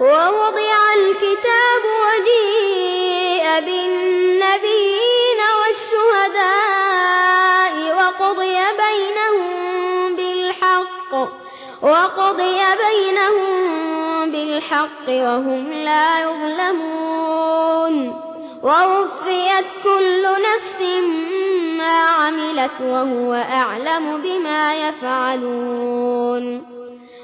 ووضع الكتاب وجيء بالنبيين والشهداء وقضي بينهم بالحق وقضي بينهم بالحق وهم لا يظلمون. ووفيت كل نفس ما عملت وهو أعلم بما يفعلون.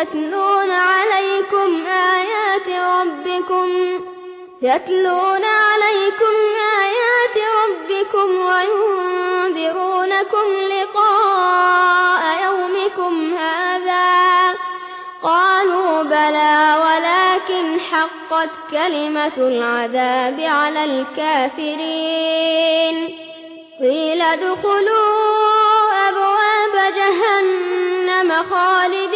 يتلون عليكم آيات ربكم يتلون عليكم آيات ربكم وينذرونكم لقاء يومكم هذا قالوا بلى ولكن حقت كلمة العذاب على الكافرين قيل ادخلوا أبواب جهنم خالدين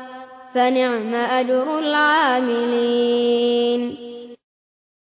فنعم أجر العاملين